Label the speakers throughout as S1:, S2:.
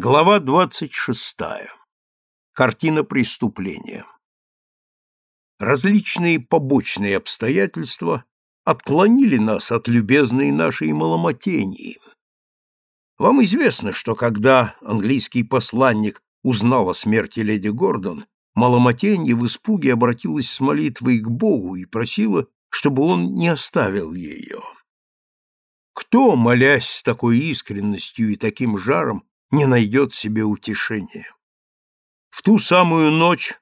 S1: Глава двадцать шестая. Картина преступления. Различные побочные обстоятельства отклонили нас от любезной нашей маломотении. Вам известно, что когда английский посланник узнал о смерти леди Гордон, маломотенье в испуге обратилась с молитвой к Богу и просила, чтобы он не оставил ее. Кто, молясь с такой искренностью и таким жаром, не найдет себе утешения? В ту самую ночь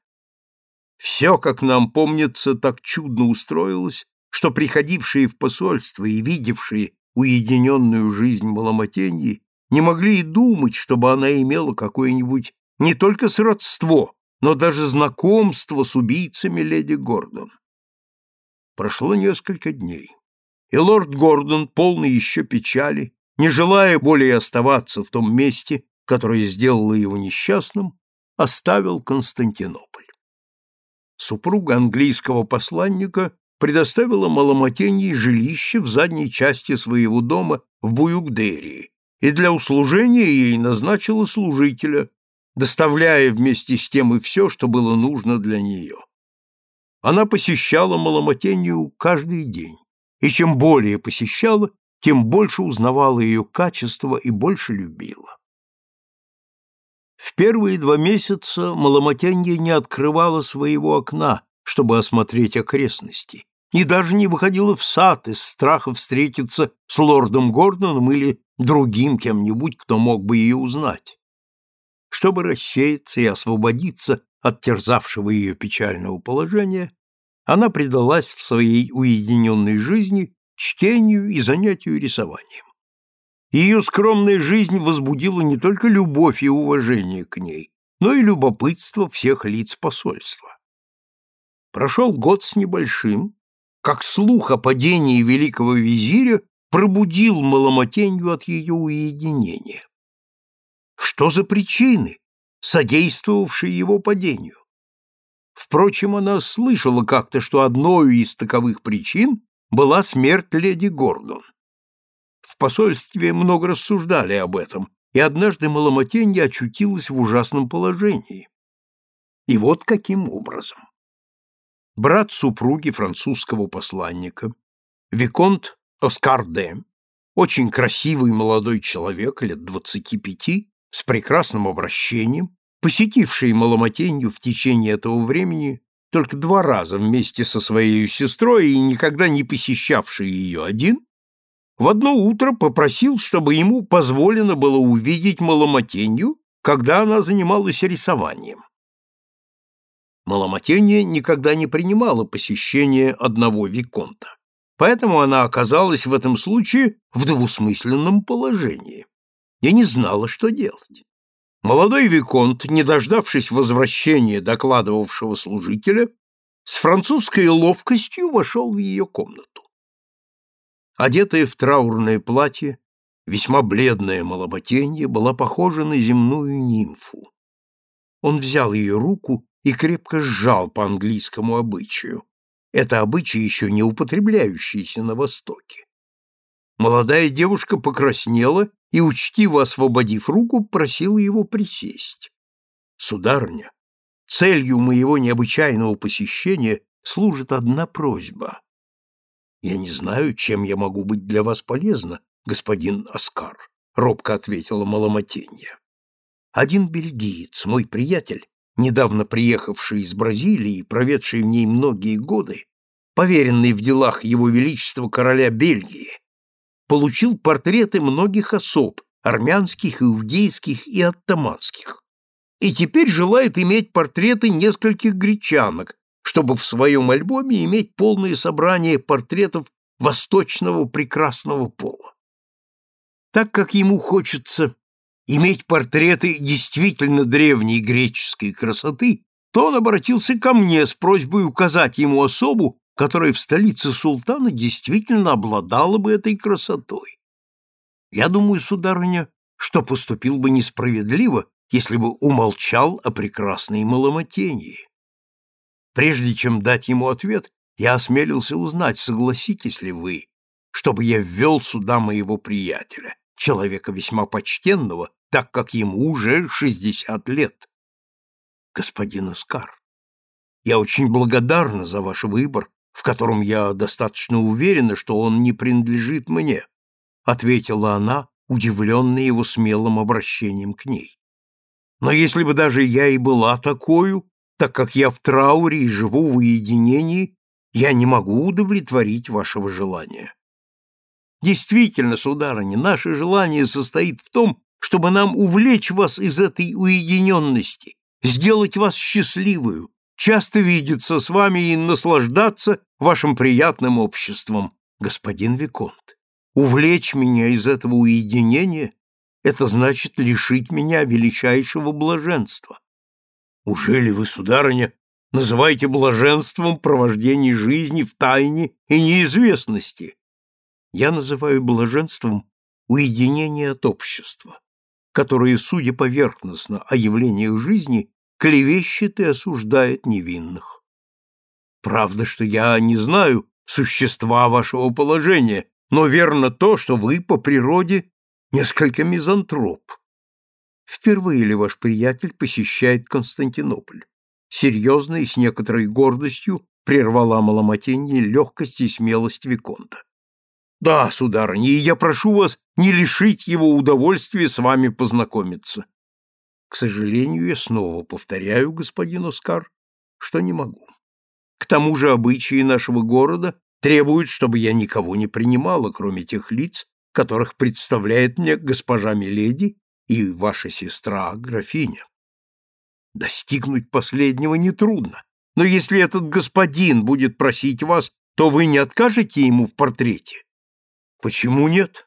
S1: все, как нам помнится, так чудно устроилось, что приходившие в посольство и видевшие уединенную жизнь Маломотеньи не могли и думать, чтобы она имела какое-нибудь не только сродство, но даже знакомство с убийцами леди Гордон. Прошло несколько дней и лорд Гордон, полный еще печали, не желая более оставаться в том месте, которое сделало его несчастным, оставил Константинополь. Супруга английского посланника предоставила Маломотенье жилище в задней части своего дома в Буюкдерии и для услужения ей назначила служителя, доставляя вместе с тем и все, что было нужно для нее. Она посещала Маломотенью каждый день и чем более посещала, тем больше узнавала ее качество и больше любила. В первые два месяца Маломотянья не открывала своего окна, чтобы осмотреть окрестности, и даже не выходила в сад из страха встретиться с лордом Гордоном или другим кем-нибудь, кто мог бы ее узнать. Чтобы рассеяться и освободиться от терзавшего ее печального положения, она предалась в своей уединенной жизни чтению и занятию рисованием. Ее скромная жизнь возбудила не только любовь и уважение к ней, но и любопытство всех лиц посольства. Прошел год с небольшим, как слух о падении великого визиря пробудил Маломотенью от ее уединения. Что за причины, содействовавшие его падению? Впрочем, она слышала как-то, что одной из таковых причин была смерть леди Гордон. В посольстве много рассуждали об этом, и однажды Маломотенья очутилась в ужасном положении. И вот каким образом. Брат супруги французского посланника, Виконт Оскар Де, очень красивый молодой человек, лет двадцати пяти, с прекрасным обращением, посетивший Маломотенью в течение этого времени только два раза вместе со своей сестрой и никогда не посещавший ее один, в одно утро попросил, чтобы ему позволено было увидеть Маломотенью, когда она занималась рисованием. Маломотенья никогда не принимала посещения одного виконта, поэтому она оказалась в этом случае в двусмысленном положении. Я не знала, что делать. Молодой виконт, не дождавшись возвращения докладывавшего служителя, с французской ловкостью вошел в ее комнату. Одетая в траурное платье, весьма бледная малоботенье была похожа на земную нимфу. Он взял ее руку и крепко сжал по английскому обычаю. Это обычай еще не употребляющийся на Востоке. Молодая девушка покраснела и, учтиво освободив руку, просила его присесть. «Сударыня, целью моего необычайного посещения служит одна просьба. Я не знаю, чем я могу быть для вас полезна, господин Оскар», — робко ответила Маломотенья. «Один бельгиец, мой приятель, недавно приехавший из Бразилии и проведший в ней многие годы, поверенный в делах его величества короля Бельгии, получил портреты многих особ, армянских, иудейских и оттаманских, и теперь желает иметь портреты нескольких гречанок, чтобы в своем альбоме иметь полное собрание портретов восточного прекрасного пола. Так как ему хочется иметь портреты действительно древней греческой красоты, то он обратился ко мне с просьбой указать ему особу, которая в столице султана действительно обладала бы этой красотой. Я думаю, сударыня, что поступил бы несправедливо, если бы умолчал о прекрасной маломатении. Прежде чем дать ему ответ, я осмелился узнать, согласитесь ли вы, чтобы я ввел сюда моего приятеля, человека весьма почтенного так как ему уже шестьдесят лет. Господин Оскар, я очень благодарна за ваш выбор, в котором я достаточно уверена, что он не принадлежит мне, ответила она, удивленная его смелым обращением к ней. Но если бы даже я и была такою, так как я в трауре и живу в уединении, я не могу удовлетворить вашего желания. Действительно, сударыня, наше желание состоит в том, чтобы нам увлечь вас из этой уединенности, сделать вас счастливую, часто видеться с вами и наслаждаться вашим приятным обществом, господин Виконт. Увлечь меня из этого уединения — это значит лишить меня величайшего блаженства. Ужели вы, сударыня, называете блаженством провождение жизни в тайне и неизвестности? Я называю блаженством уединение от общества, которое, судя поверхностно о явлениях жизни, клевещет и осуждает невинных. Правда, что я не знаю существа вашего положения, но верно то, что вы по природе несколько мизантроп. Впервые ли ваш приятель посещает Константинополь? Серьезно и с некоторой гордостью прервала Маломатенье легкость и смелость Виконта. Да, сударыня, и я прошу вас не лишить его удовольствия с вами познакомиться. К сожалению, я снова повторяю, господин Оскар, что не могу. К тому же обычаи нашего города требуют, чтобы я никого не принимала, кроме тех лиц, которых представляет мне госпожа Миледи и ваша сестра, графиня. Достигнуть последнего нетрудно, но если этот господин будет просить вас, то вы не откажете ему в портрете? Почему нет?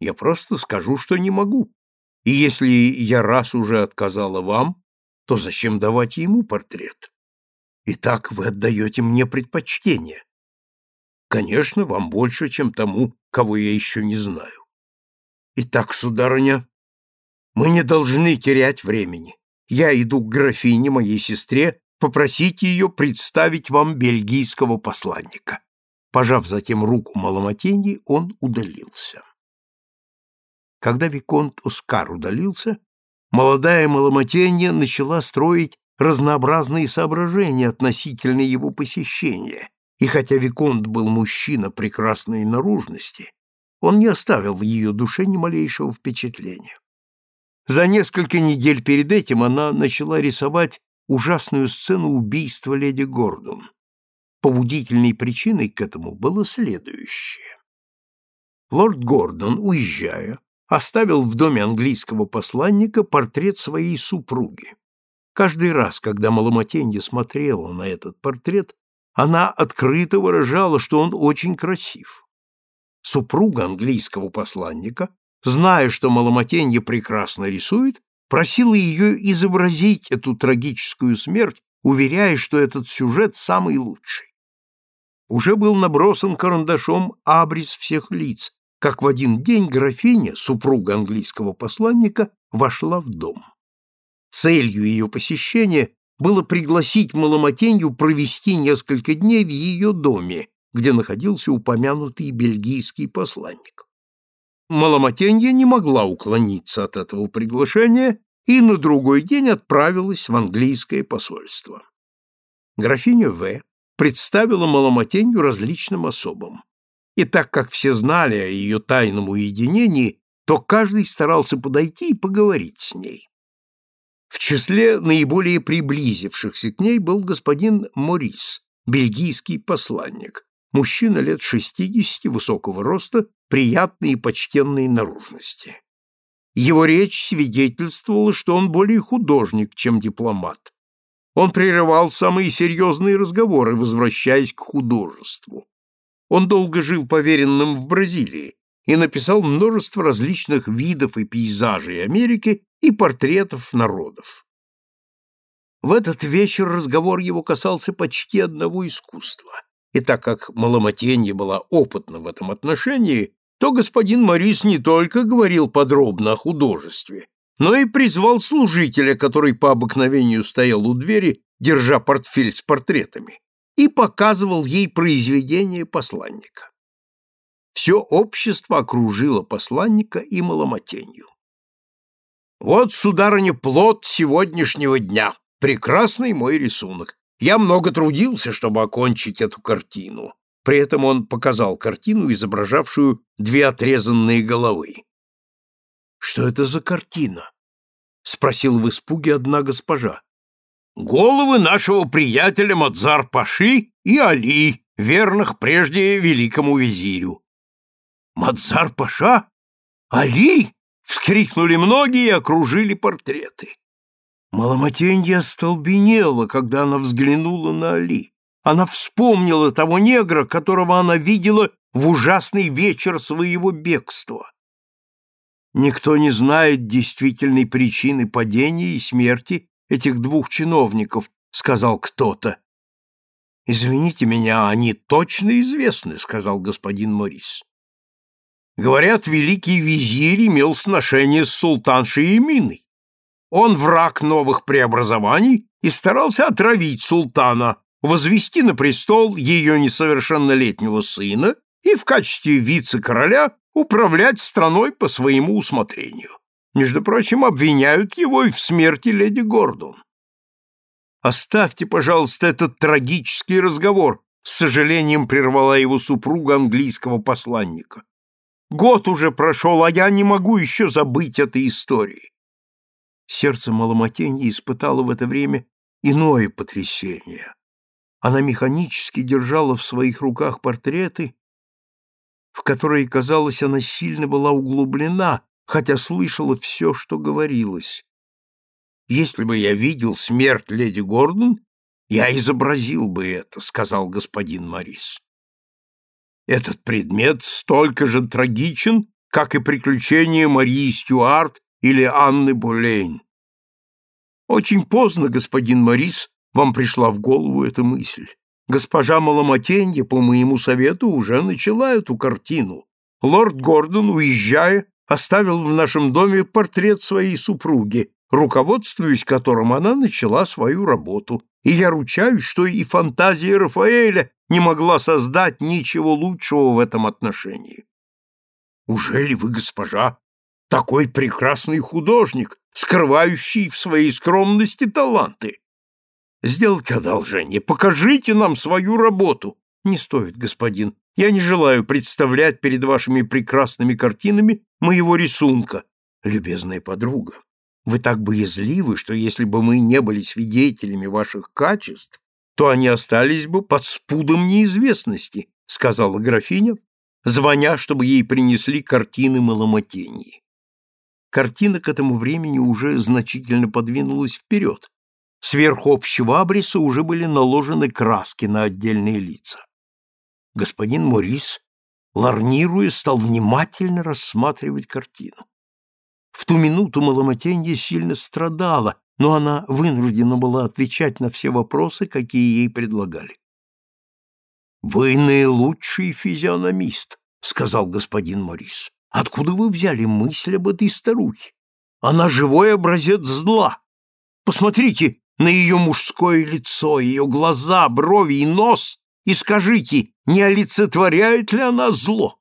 S1: Я просто скажу, что не могу. И если я раз уже отказала вам, то зачем давать ему портрет? Итак, вы отдаете мне предпочтение. Конечно, вам больше, чем тому, кого я еще не знаю. Итак, сударыня, мы не должны терять времени. Я иду к графине, моей сестре, попросить ее представить вам бельгийского посланника. Пожав затем руку Маломатеньи, он удалился. Когда Виконт Оскар удалился, молодая Маломатенья начала строить разнообразные соображения относительно его посещения, и хотя Виконт был мужчина прекрасной наружности, он не оставил в ее душе ни малейшего впечатления. За несколько недель перед этим она начала рисовать ужасную сцену убийства леди Гордон. Побудительной причиной к этому было следующее. Лорд Гордон, уезжая, оставил в доме английского посланника портрет своей супруги. Каждый раз, когда Маломатенья смотрела на этот портрет, она открыто выражала, что он очень красив. Супруга английского посланника, зная, что Маломатенья прекрасно рисует, просила ее изобразить эту трагическую смерть, уверяя, что этот сюжет самый лучший. Уже был набросан карандашом абрис всех лиц, как в один день графиня, супруга английского посланника, вошла в дом. Целью ее посещения было пригласить Маломатенью провести несколько дней в ее доме, где находился упомянутый бельгийский посланник. Маломатенья не могла уклониться от этого приглашения и на другой день отправилась в английское посольство. Графиня В. представила Маломатенью различным особам. И так как все знали о ее тайном уединении, то каждый старался подойти и поговорить с ней. В числе наиболее приблизившихся к ней был господин Морис, бельгийский посланник, мужчина лет шестидесяти, высокого роста, приятной и почтенной наружности. Его речь свидетельствовала, что он более художник, чем дипломат. Он прерывал самые серьезные разговоры, возвращаясь к художеству. Он долго жил поверенным в Бразилии и написал множество различных видов и пейзажей Америки и портретов народов. В этот вечер разговор его касался почти одного искусства, и так как Маломатенья была опытна в этом отношении, то господин Морис не только говорил подробно о художестве, но и призвал служителя, который по обыкновению стоял у двери, держа портфель с портретами, и показывал ей произведение посланника. Все общество окружило посланника и Маломатенью. Вот, сударыня, плод сегодняшнего дня. Прекрасный мой рисунок. Я много трудился, чтобы окончить эту картину. При этом он показал картину, изображавшую две отрезанные головы. «Что это за картина?» — спросил в испуге одна госпожа. «Головы нашего приятеля Мадзар-Паши и Али, верных прежде великому визирю». «Мадзар-Паша? Али?» — вскрикнули многие и окружили портреты. Маломатенья остолбенела, когда она взглянула на Али. Она вспомнила того негра, которого она видела в ужасный вечер своего бегства. Никто не знает действительной причины падения и смерти этих двух чиновников, сказал кто-то. Извините меня, они точно известны, сказал господин Морис. Говорят, великий визирь имел сношение с султаншей Эминой. Он враг новых преобразований и старался отравить султана, возвести на престол ее несовершеннолетнего сына и в качестве вице-короля управлять страной по своему усмотрению. Между прочим, обвиняют его и в смерти леди Гордон. «Оставьте, пожалуйста, этот трагический разговор», с сожалением прервала его супруга английского посланника. «Год уже прошел, а я не могу еще забыть этой истории». Сердце Маломатеньи испытало в это время иное потрясение. Она механически держала в своих руках портреты в которые, казалось, она сильно была углублена, хотя слышала все, что говорилось. «Если бы я видел смерть леди Гордон, я изобразил бы это», — сказал господин Морис. «Этот предмет столько же трагичен, как и приключения Марии Стюарт или Анны Булейн. Очень поздно, господин Морис, вам пришла в голову эта мысль. Госпожа Маломатенья, по моему совету, уже начала эту картину. Лорд Гордон, уезжая, оставил в нашем доме портрет своей супруги, руководствуясь которым она начала свою работу. И я ручаюсь, что и фантазия Рафаэля не могла создать ничего лучшего в этом отношении. Ужели вы, госпожа, такой прекрасный художник, скрывающий в своей скромности таланты? Сделайте одолжение, покажите нам свою работу. Не стоит, господин. Я не желаю представлять перед вашими прекрасными картинами моего рисунка. Любезная подруга, вы так боязливы, что если бы мы не были свидетелями ваших качеств, то они остались бы под спудом неизвестности, сказала графиня, звоня, чтобы ей принесли картины маломотении. Картина к этому времени уже значительно подвинулась вперед, Сверху общего абриса уже были наложены краски на отдельные лица. Господин Морис, ларнируя, стал внимательно рассматривать картину. В ту минуту Маломатенья сильно страдала, но она вынуждена была отвечать на все вопросы, какие ей предлагали. «Вы наилучший физиономист», — сказал господин Морис. «Откуда вы взяли мысль об этой старухе? Она живой образец зла. Посмотрите, на ее мужское лицо, ее глаза, брови и нос и скажите, не олицетворяет ли она зло?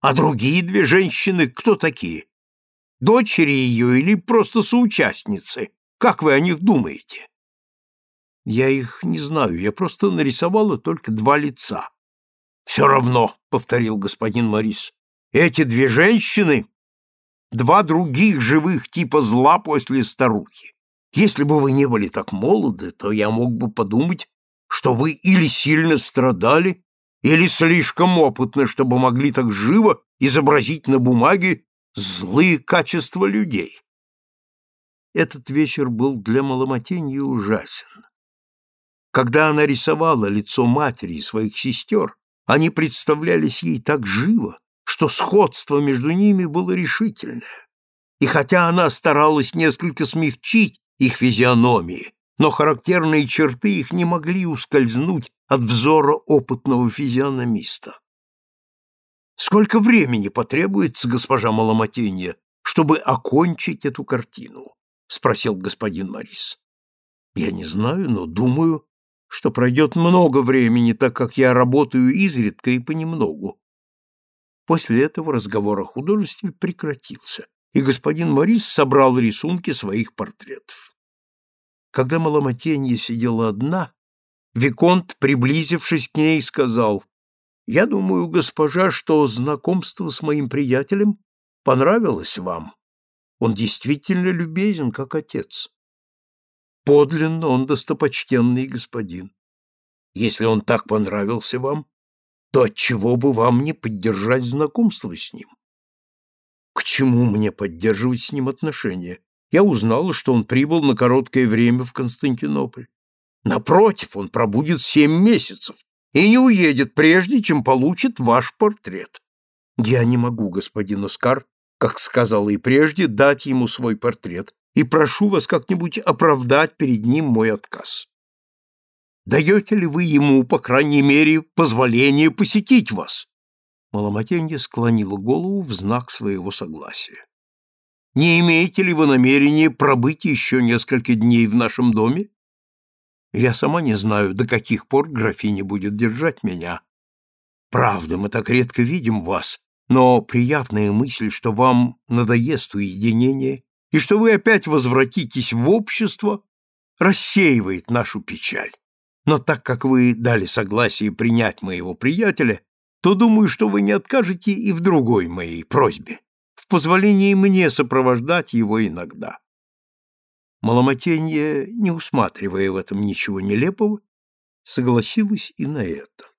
S1: А другие две женщины кто такие? Дочери ее или просто соучастницы? Как вы о них думаете? Я их не знаю, я просто нарисовала только два лица. Все равно, — повторил господин Морис, — эти две женщины — два других живых типа зла после старухи. Если бы вы не были так молоды, то я мог бы подумать, что вы или сильно страдали, или слишком опытны, чтобы могли так живо изобразить на бумаге злые качества людей. Этот вечер был для Маломатеньи ужасен. Когда она рисовала лицо матери и своих сестер, они представлялись ей так живо, что сходство между ними было решительное. И хотя она старалась несколько смягчить их физиономии, но характерные черты их не могли ускользнуть от взора опытного физиономиста. «Сколько времени потребуется, госпожа Маломатенья, чтобы окончить эту картину?» — спросил господин Морис. «Я не знаю, но думаю, что пройдет много времени, так как я работаю изредка и понемногу». После этого разговор о художестве прекратился, и господин Морис собрал рисунки своих портретов. Когда Маломатенья сидела одна, Виконт, приблизившись к ней, сказал, «Я думаю, госпожа, что знакомство с моим приятелем понравилось вам. Он действительно любезен, как отец. Подлинно он достопочтенный господин. Если он так понравился вам, то отчего бы вам не поддержать знакомство с ним? К чему мне поддерживать с ним отношения? Я узнала, что он прибыл на короткое время в Константинополь. Напротив, он пробудет семь месяцев и не уедет прежде, чем получит ваш портрет. Я не могу, господин Оскар, как сказала и прежде, дать ему свой портрет, и прошу вас как-нибудь оправдать перед ним мой отказ. Даете ли вы ему, по крайней мере, позволение посетить вас? Маломатенья склонила голову в знак своего согласия. Не имеете ли вы намерения пробыть еще несколько дней в нашем доме? Я сама не знаю, до каких пор графиня будет держать меня. Правда, мы так редко видим вас, но приятная мысль, что вам надоест уединение и что вы опять возвратитесь в общество, рассеивает нашу печаль. Но так как вы дали согласие принять моего приятеля, то думаю, что вы не откажете и в другой моей просьбе, в позволении мне сопровождать его иногда. Маломатенье, не усматривая в этом ничего нелепого, согласилась и на это.